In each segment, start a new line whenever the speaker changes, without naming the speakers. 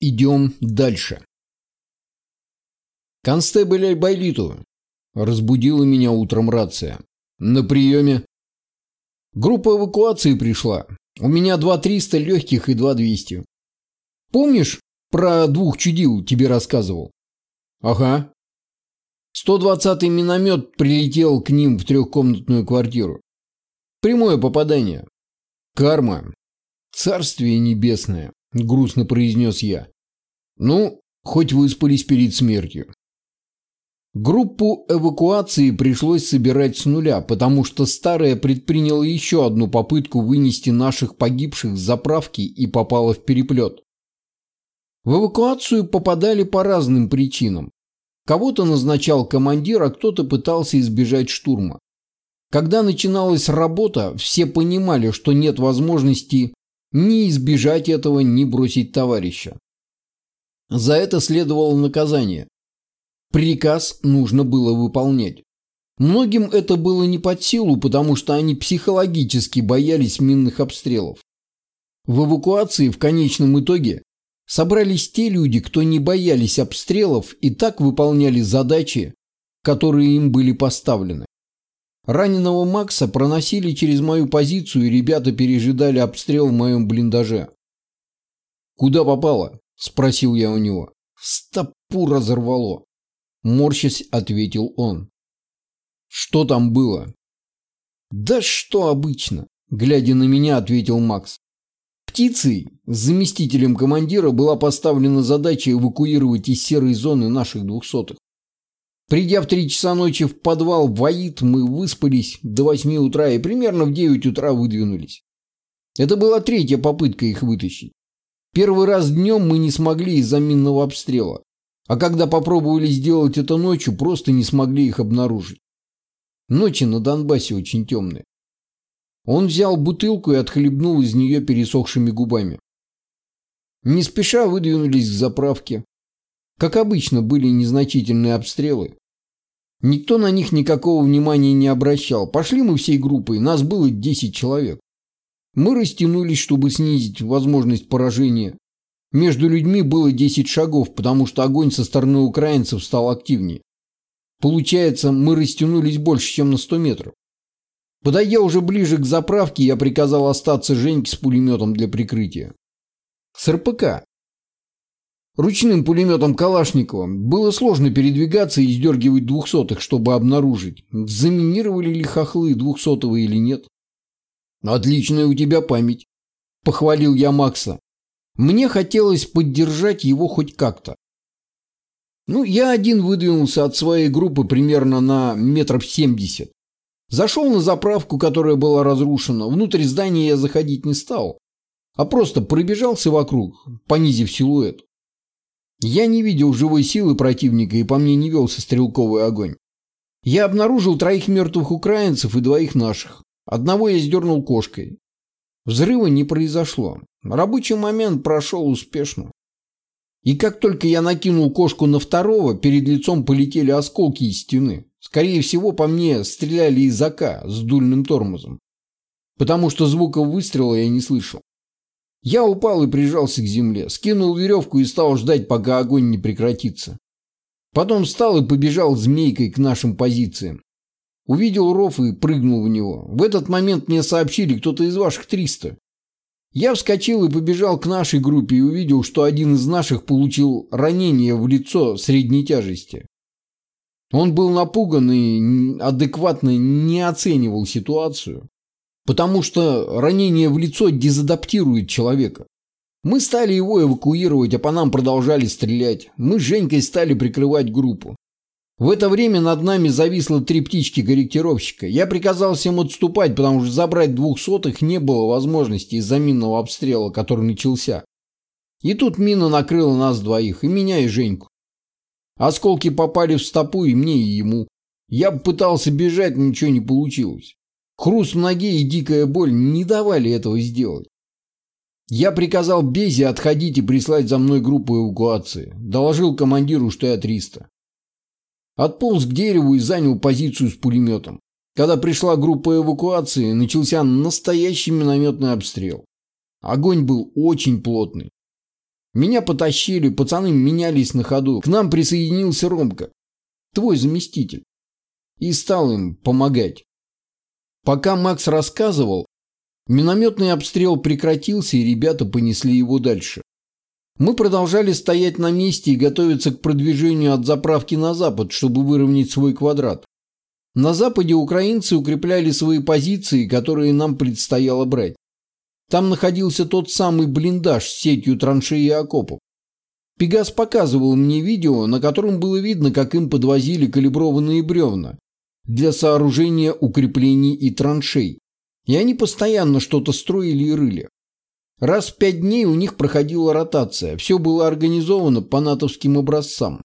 Идем дальше. Констебль Айбайлиту. Разбудила меня утром рация. На приеме. Группа эвакуации пришла. У меня два триста легких и два двести. Помнишь, про двух чудил тебе рассказывал? Ага. 120-й миномет прилетел к ним в трехкомнатную квартиру. Прямое попадание. Карма. Царствие небесное, грустно произнес я. Ну, хоть выспались перед смертью. Группу эвакуации пришлось собирать с нуля, потому что старая предприняла еще одну попытку вынести наших погибших с заправки и попала в переплет. В эвакуацию попадали по разным причинам. Кого-то назначал командир, а кто-то пытался избежать штурма. Когда начиналась работа, все понимали, что нет возможности ни избежать этого, ни бросить товарища. За это следовало наказание. Приказ нужно было выполнять. Многим это было не под силу, потому что они психологически боялись минных обстрелов. В эвакуации в конечном итоге собрались те люди, кто не боялись обстрелов и так выполняли задачи, которые им были поставлены. Раненого Макса проносили через мою позицию, и ребята пережидали обстрел в моем блиндаже. «Куда попало?» – спросил я у него. «Стопу разорвало!» – морщась ответил он. «Что там было?» «Да что обычно?» – глядя на меня, ответил Макс. Птицей, заместителем командира, была поставлена задача эвакуировать из серой зоны наших двухсотых. Придя в три часа ночи в подвал в мы выспались до восьми утра и примерно в девять утра выдвинулись. Это была третья попытка их вытащить. Первый раз днем мы не смогли из-за минного обстрела, а когда попробовали сделать это ночью, просто не смогли их обнаружить. Ночи на Донбассе очень темные. Он взял бутылку и отхлебнул из нее пересохшими губами. Не спеша выдвинулись к заправке. Как обычно, были незначительные обстрелы. Никто на них никакого внимания не обращал. Пошли мы всей группой, нас было 10 человек. Мы растянулись, чтобы снизить возможность поражения. Между людьми было 10 шагов, потому что огонь со стороны украинцев стал активнее. Получается, мы растянулись больше, чем на 100 метров. Подойдя уже ближе к заправке, я приказал остаться Женьке с пулеметом для прикрытия. С РПК. Ручным пулеметом Калашникова было сложно передвигаться и сдергивать двухсотых, чтобы обнаружить, заминировали ли хохлы двухсотого или нет. «Отличная у тебя память», – похвалил я Макса. Мне хотелось поддержать его хоть как-то. Ну, я один выдвинулся от своей группы примерно на метров семьдесят. Зашел на заправку, которая была разрушена. Внутрь здания я заходить не стал, а просто пробежался вокруг, понизив силуэт. Я не видел живой силы противника и по мне не велся стрелковый огонь. Я обнаружил троих мертвых украинцев и двоих наших. Одного я сдернул кошкой. Взрыва не произошло. Рабочий момент прошел успешно. И как только я накинул кошку на второго, перед лицом полетели осколки из стены. Скорее всего, по мне стреляли из АК с дульным тормозом. Потому что звука выстрела я не слышал. Я упал и прижался к земле, скинул веревку и стал ждать, пока огонь не прекратится. Потом встал и побежал змейкой к нашим позициям. Увидел ров и прыгнул в него. В этот момент мне сообщили кто-то из ваших 300. Я вскочил и побежал к нашей группе и увидел, что один из наших получил ранение в лицо средней тяжести. Он был напуган и адекватно не оценивал ситуацию. Потому что ранение в лицо дезадаптирует человека. Мы стали его эвакуировать, а по нам продолжали стрелять. Мы с Женькой стали прикрывать группу. В это время над нами зависло три птички корректировщика. Я приказал всем отступать, потому что забрать двухсотых не было возможности из-за минного обстрела, который начался. И тут мина накрыла нас двоих, и меня, и Женьку. Осколки попали в стопу и мне, и ему. Я пытался бежать, но ничего не получилось. Хруст в ноге и дикая боль не давали этого сделать. Я приказал Безе отходить и прислать за мной группу эвакуации. Доложил командиру, что я 300. Отполз к дереву и занял позицию с пулеметом. Когда пришла группа эвакуации, начался настоящий минометный обстрел. Огонь был очень плотный. Меня потащили, пацаны менялись на ходу. К нам присоединился Ромка, твой заместитель, и стал им помогать. Пока Макс рассказывал, минометный обстрел прекратился, и ребята понесли его дальше. Мы продолжали стоять на месте и готовиться к продвижению от заправки на запад, чтобы выровнять свой квадрат. На западе украинцы укрепляли свои позиции, которые нам предстояло брать. Там находился тот самый блиндаж с сетью траншеи и окопов. Пегас показывал мне видео, на котором было видно, как им подвозили калиброванные бревна для сооружения укреплений и траншей. И они постоянно что-то строили и рыли. Раз в пять дней у них проходила ротация, все было организовано по натовским образцам.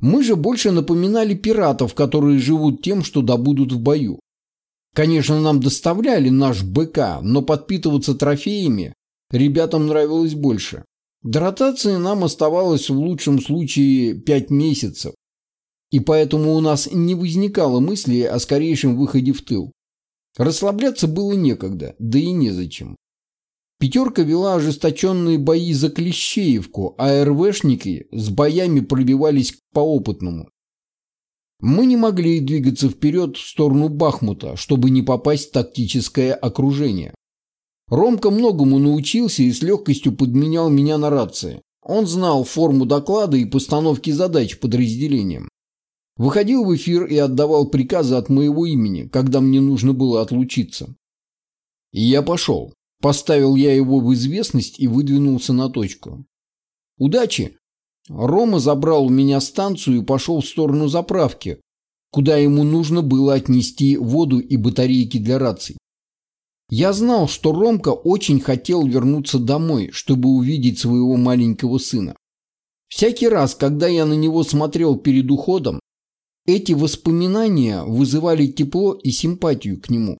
Мы же больше напоминали пиратов, которые живут тем, что добудут в бою. Конечно, нам доставляли наш БК, но подпитываться трофеями ребятам нравилось больше. До ротации нам оставалось в лучшем случае пять месяцев, и поэтому у нас не возникало мысли о скорейшем выходе в тыл. Расслабляться было некогда, да и незачем. Пятерка вела ожесточенные бои за Клещеевку, а РВшники с боями пробивались по опытному. Мы не могли двигаться вперед в сторону Бахмута, чтобы не попасть в тактическое окружение. Ромка многому научился и с легкостью подменял меня на рации. Он знал форму доклада и постановки задач подразделениям. Выходил в эфир и отдавал приказы от моего имени, когда мне нужно было отлучиться. И я пошел. Поставил я его в известность и выдвинулся на точку. Удачи! Рома забрал у меня станцию и пошел в сторону заправки, куда ему нужно было отнести воду и батарейки для раций. Я знал, что Ромка очень хотел вернуться домой, чтобы увидеть своего маленького сына. Всякий раз, когда я на него смотрел перед уходом, эти воспоминания вызывали тепло и симпатию к нему.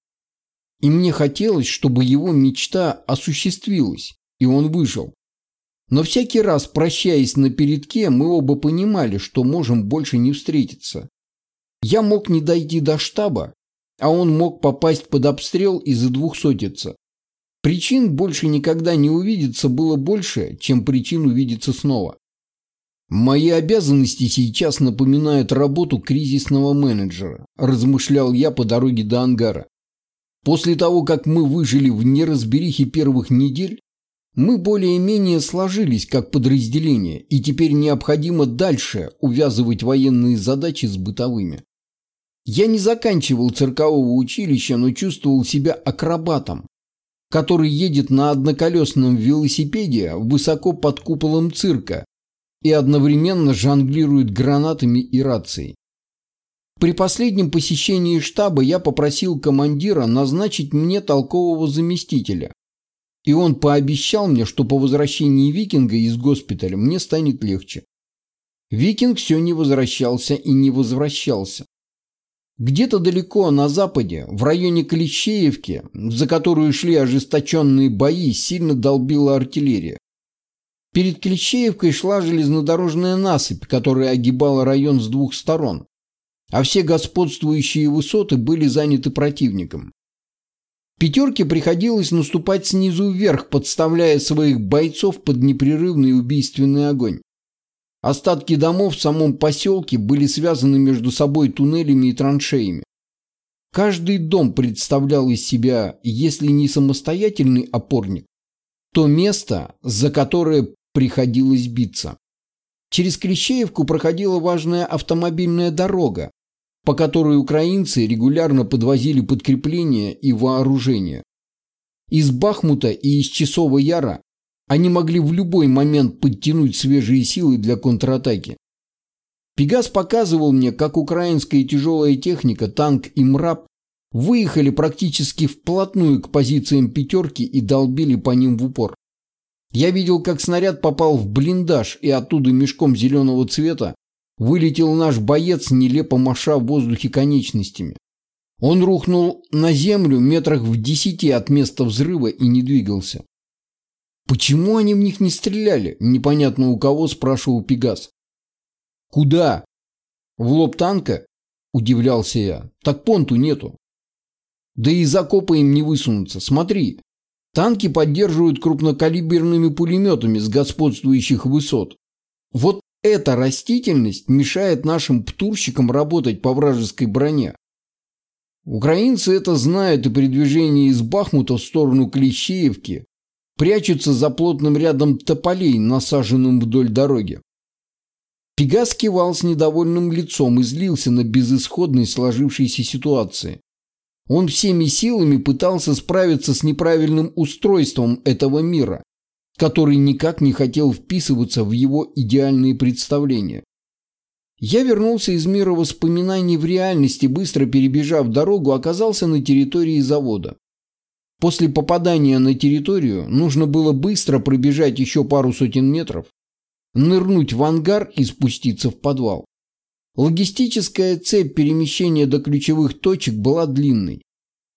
И мне хотелось, чтобы его мечта осуществилась, и он выжил. Но всякий раз, прощаясь на передке, мы оба понимали, что можем больше не встретиться. Я мог не дойти до штаба, а он мог попасть под обстрел из-за двухсотица. Причин больше никогда не увидеться было больше, чем причин увидеться снова. «Мои обязанности сейчас напоминают работу кризисного менеджера», размышлял я по дороге до ангара. После того, как мы выжили в неразберихе первых недель, мы более-менее сложились как подразделение, и теперь необходимо дальше увязывать военные задачи с бытовыми. Я не заканчивал циркового училища, но чувствовал себя акробатом, который едет на одноколесном велосипеде высоко под куполом цирка и одновременно жонглирует гранатами и рацией. При последнем посещении штаба я попросил командира назначить мне толкового заместителя. И он пообещал мне, что по возвращении викинга из госпиталя мне станет легче. Викинг все не возвращался и не возвращался. Где-то далеко на западе, в районе Клещеевки, за которую шли ожесточенные бои, сильно долбила артиллерия. Перед Клещеевкой шла железнодорожная насыпь, которая огибала район с двух сторон а все господствующие высоты были заняты противником. Пятерке приходилось наступать снизу вверх, подставляя своих бойцов под непрерывный убийственный огонь. Остатки домов в самом поселке были связаны между собой туннелями и траншеями. Каждый дом представлял из себя, если не самостоятельный опорник, то место, за которое приходилось биться. Через Клещеевку проходила важная автомобильная дорога, по которой украинцы регулярно подвозили подкрепления и вооружение. Из Бахмута и из Часового Яра они могли в любой момент подтянуть свежие силы для контратаки. Пегас показывал мне, как украинская тяжелая техника, танк и МРАП выехали практически вплотную к позициям пятерки и долбили по ним в упор. Я видел, как снаряд попал в блиндаж и оттуда мешком зеленого цвета вылетел наш боец, нелепо маша в воздухе конечностями. Он рухнул на землю метрах в десяти от места взрыва и не двигался. «Почему они в них не стреляли?» – непонятно у кого спрашивал Пегас. «Куда?» «В лоб танка?» – удивлялся я. «Так понту нету». «Да и из им не высунуться. Смотри, Танки поддерживают крупнокалиберными пулеметами с господствующих высот. Вот эта растительность мешает нашим птурщикам работать по вражеской броне. Украинцы это знают и при движении из Бахмута в сторону Клещеевки прячутся за плотным рядом тополей, насаженным вдоль дороги. Пегас кивал с недовольным лицом и злился на безысходность сложившейся ситуации. Он всеми силами пытался справиться с неправильным устройством этого мира, который никак не хотел вписываться в его идеальные представления. Я вернулся из мира воспоминаний в реальности, быстро перебежав дорогу, оказался на территории завода. После попадания на территорию нужно было быстро пробежать еще пару сотен метров, нырнуть в ангар и спуститься в подвал. Логистическая цепь перемещения до ключевых точек была длинной.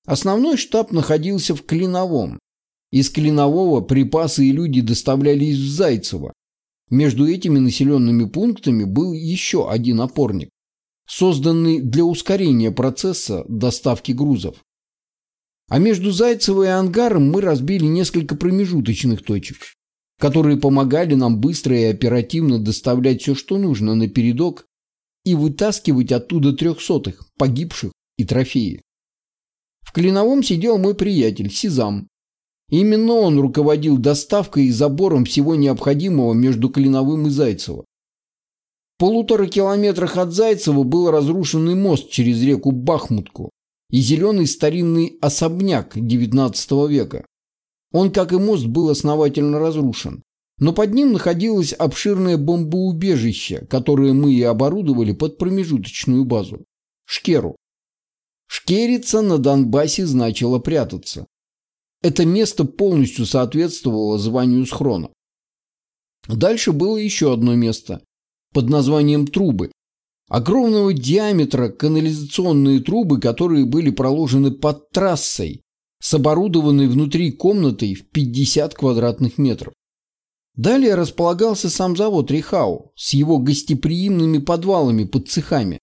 Основной штаб находился в Клиновом, из Клинового припасы и люди доставлялись в Зайцево. Между этими населенными пунктами был еще один опорник, созданный для ускорения процесса доставки грузов. А между Зайцево и Ангаром мы разбили несколько промежуточных точек, которые помогали нам быстро и оперативно доставлять все, что нужно на передок и вытаскивать оттуда трехсотых, погибших и трофеи. В Клиновом сидел мой приятель Сизам, Именно он руководил доставкой и забором всего необходимого между Клиновым и Зайцево. В полутора километрах от Зайцева был разрушенный мост через реку Бахмутку и зеленый старинный особняк XIX века. Он, как и мост, был основательно разрушен. Но под ним находилось обширное бомбоубежище, которое мы и оборудовали под промежуточную базу – Шкеру. Шкериться на Донбассе значило прятаться. Это место полностью соответствовало званию схрона. Дальше было еще одно место под названием трубы. Огромного диаметра канализационные трубы, которые были проложены под трассой, с оборудованной внутри комнатой в 50 квадратных метров. Далее располагался сам завод Рихау с его гостеприимными подвалами под цехами,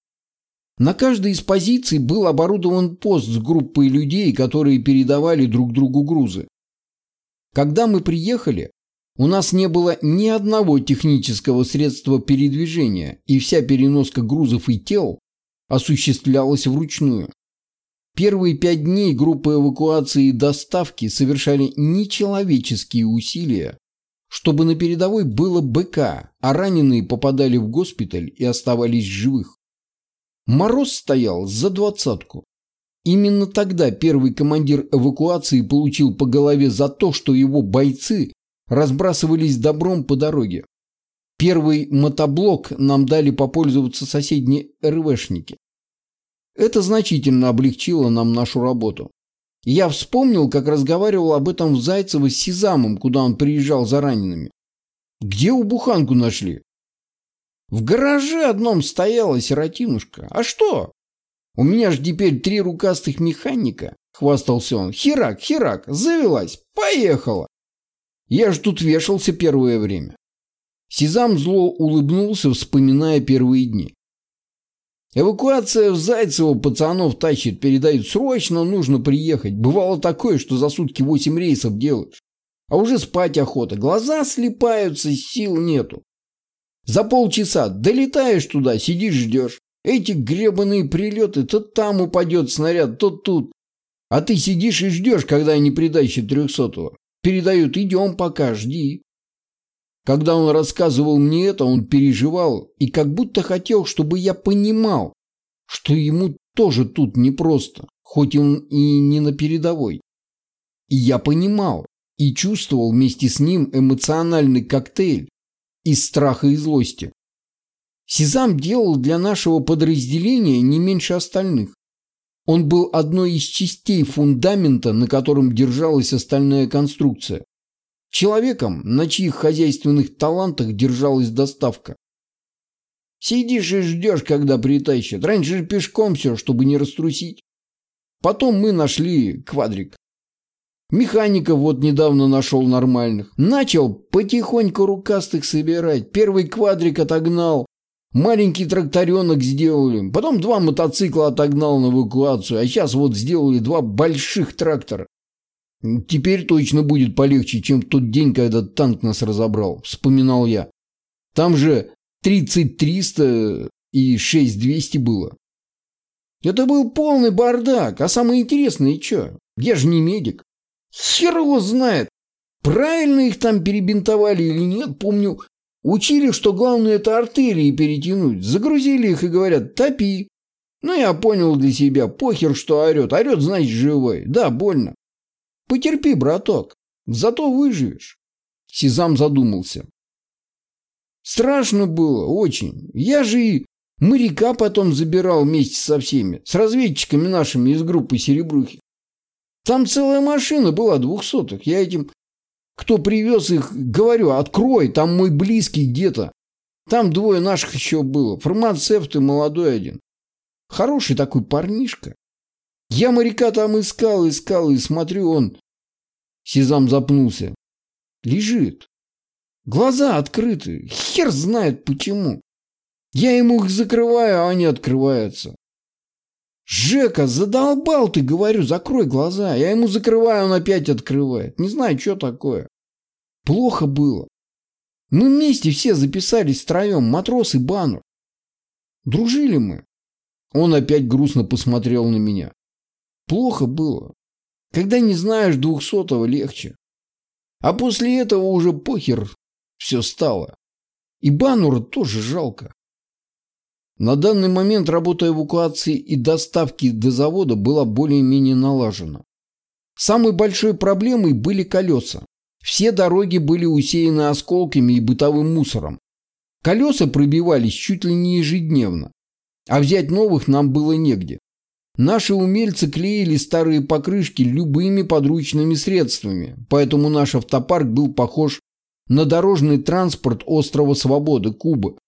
на каждой из позиций был оборудован пост с группой людей, которые передавали друг другу грузы. Когда мы приехали, у нас не было ни одного технического средства передвижения, и вся переноска грузов и тел осуществлялась вручную. Первые пять дней группы эвакуации и доставки совершали нечеловеческие усилия, чтобы на передовой было БК, а раненые попадали в госпиталь и оставались живых. Мороз стоял за двадцатку. Именно тогда первый командир эвакуации получил по голове за то, что его бойцы разбрасывались добром по дороге. Первый мотоблок нам дали попользоваться соседние РВшники. Это значительно облегчило нам нашу работу. Я вспомнил, как разговаривал об этом в Зайцево с Сизамом, куда он приезжал за ранеными. Где у буханку нашли? В гараже одном стояла сиротинушка. А что? У меня же теперь три рукастых механика, хвастался он. Херак, херак, завелась, поехала. Я ж тут вешался первое время. Сезам зло улыбнулся, вспоминая первые дни. Эвакуация в Зайцево пацанов тащит, передают срочно, нужно приехать. Бывало такое, что за сутки восемь рейсов делаешь. А уже спать охота, глаза слепаются, сил нету. За полчаса долетаешь туда, сидишь, ждешь. Эти гребаные прилеты, то там упадет снаряд, то тут. А ты сидишь и ждешь, когда они притащат трехсотого. Передают, идем пока, жди. Когда он рассказывал мне это, он переживал и как будто хотел, чтобы я понимал, что ему тоже тут непросто, хоть он и не на передовой. И я понимал и чувствовал вместе с ним эмоциональный коктейль, из страха и злости. Сезам делал для нашего подразделения не меньше остальных. Он был одной из частей фундамента, на котором держалась остальная конструкция. Человеком, на чьих хозяйственных талантах держалась доставка. Сидишь и ждешь, когда притащат. Раньше же пешком все, чтобы не раструсить. Потом мы нашли квадрик. Механиков вот недавно нашел нормальных. Начал потихоньку рукастых собирать. Первый квадрик отогнал. Маленький тракторенок сделали. Потом два мотоцикла отогнал на эвакуацию. А сейчас вот сделали два больших трактора. Теперь точно будет полегче, чем в тот день, когда танк нас разобрал, вспоминал я. Там же 30-300 и 6-200 было. Это был полный бардак, а самое интересное, что? Я же не медик. Хер его знает, правильно их там перебинтовали или нет, помню, учили, что главное это артерии перетянуть. Загрузили их и говорят, топи. Ну, я понял для себя, похер, что орет. Орет, значит, живой. Да, больно. Потерпи, браток, зато выживешь. Сезам задумался. Страшно было, очень. Я же и моряка потом забирал вместе со всеми, с разведчиками нашими из группы Серебрухи. Там целая машина была двухсотых. Я этим, кто привез их, говорю, открой, там мой близкий где-то. Там двое наших еще было, фармацевт и молодой один. Хороший такой парнишка. Я моряка там искал, искал, и смотрю, он... Сезам запнулся. Лежит. Глаза открыты. Хер знает почему. Я ему их закрываю, а они открываются. Жека, задолбал ты, говорю, закрой глаза. Я ему закрываю, он опять открывает. Не знаю, что такое. Плохо было. Мы вместе все записались втроем, матрос и баннер. Дружили мы. Он опять грустно посмотрел на меня. Плохо было. Когда не знаешь двухсотого, легче. А после этого уже похер все стало. И Банура тоже жалко. На данный момент работа эвакуации и доставки до завода была более-менее налажена. Самой большой проблемой были колеса. Все дороги были усеяны осколками и бытовым мусором. Колеса пробивались чуть ли не ежедневно. А взять новых нам было негде. Наши умельцы клеили старые покрышки любыми подручными средствами, поэтому наш автопарк был похож на дорожный транспорт острова Свободы, Кубы,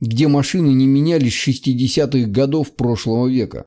где машины не менялись с 60-х годов прошлого века.